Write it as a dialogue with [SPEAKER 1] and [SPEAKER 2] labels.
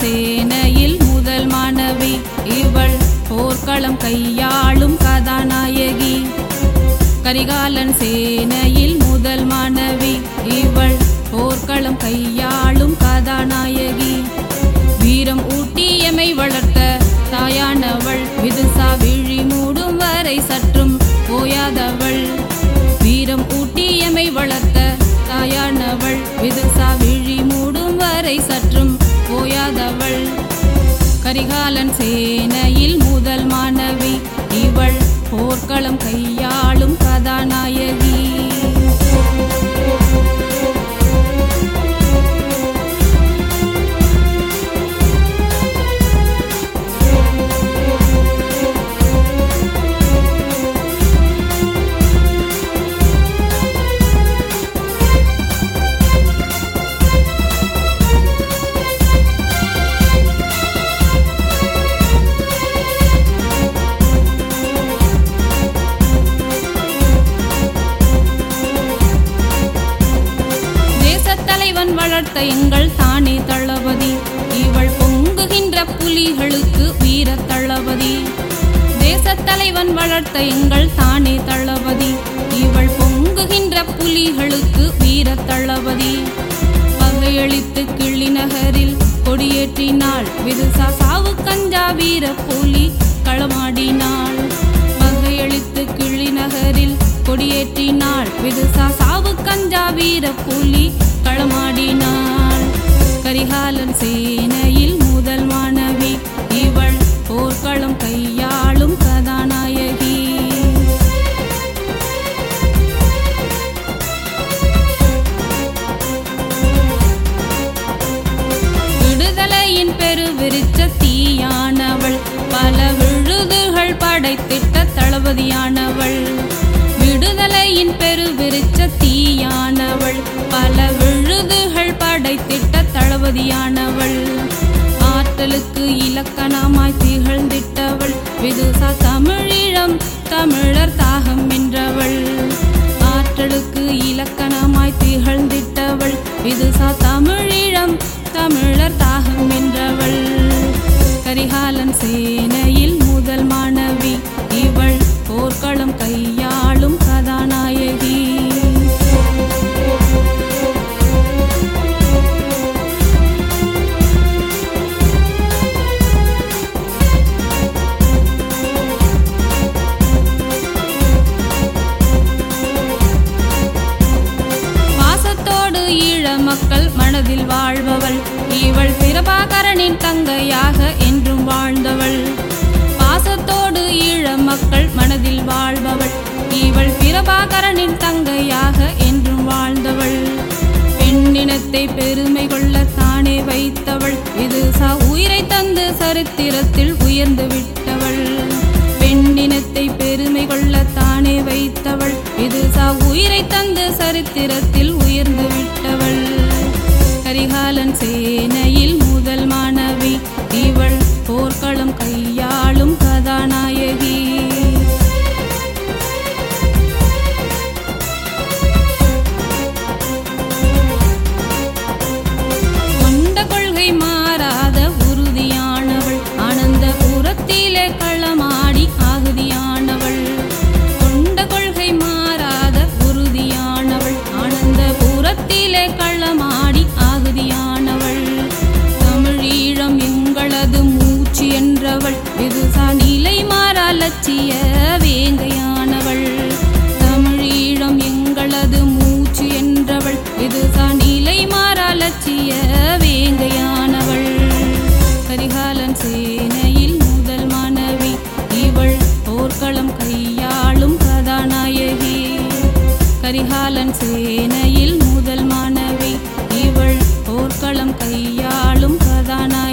[SPEAKER 1] சேனையில் முதல் மாணவி. இவள் போர்க்களம் கையாளும் கதாநாயகி. கரிகாலன் சேனையில் முதல் மாணவி. இவள் போர்க்களம் கையாளும் கதாநாயகி. சேனையில் முதல் மாணவி. இவள் போர்க்களம் கையாளும் தேசத்தலைவன் வளர்த்த எங்கள் தானே தளபதி. இவள் பொங்குகின்ற புலிகளுக்கு வீர தளபதி. தேசத்தலைவன் வளர்த்த எங்கள் தானே தளபதி. இவள் பொங்குகின்ற புலிகளுக்கு வீர தளபதி. பகையளித்து கிள்ளி நகரில் கொடியேற்றினாள். விருசா சாவு கஞ்சா வீர புலி களமாடினாள். பகையளித்து கிள்ளி நகரில் கொடியேற்றினாள். விதுசா சாவு கஞ்சா வீர புலி களமா கரிகாலன் சேனையில் முதல் மாணவி இவள் போர்க்களம் கையாளும் கதாநாயகி. விடுதலையின் பெருவிருச்ச தீயானவள். பல விழுதுகள் படைத்திட்ட தளபதியானவள். விடுதலையின் பெருவிருச்ச தீயானவள். பல விழு தளபதியானவள் ஆற்றலுக்கு இலக்கணமாய் திகழ்ந்திட்டவள். விதுசா தமிழீழம் தமிழர் தாகம் என்றவள் ஆற்றலுக்கு இலக்கணமாய் திகழ்ந்திட்டவள். விதுசா தமிழீழம் தமிழர் தாகம் என்றவள் கரிகாலன் சேனையில் முதல் மாணவி. இவள் போர்க்களம் கையா மக்கள் மனதில் வாழ்பவள். இவள் பிரபாகரனின் தங்கையாக என்றும் வாழ்ந்தவள். பாசத்தோடு ஈழ மக்கள் மனதில் வாழ்பவள். இவள் பிரபாகரனின் தங்கையாக என்றும் வாழ்ந்தவள். பெண்ணினத்தை பெருமை கொள்ள தானே வைத்தவள். இது சா உயிரை தந்து சரித்திரத்தில் உயர்ந்து விட்டவள். பெண்ணினத்தை பெருமை கொள்ள தானே வைத்தவள். இது சா உயிரை தந்து சரித்திரத்தில் உயர்ந்து விட்டவள். கரிகாலன் சேனையில் முதல் மா மாறா வேங்கையானவள். தமிழீழம் எங்களது மூச்சு என்றவள். விதுசா நிலை மாறா லட்சிய வேங்கையானவள். கரிகாலன் சேனையில் முதல் மனைவி. இவள் போர்க்களம் கையாளும் கதாநாயகி. கரிகாலன் சேனையில் முதல் மனைவி. இவள் போர்க்களம் கையாளும் கதாநாயகி.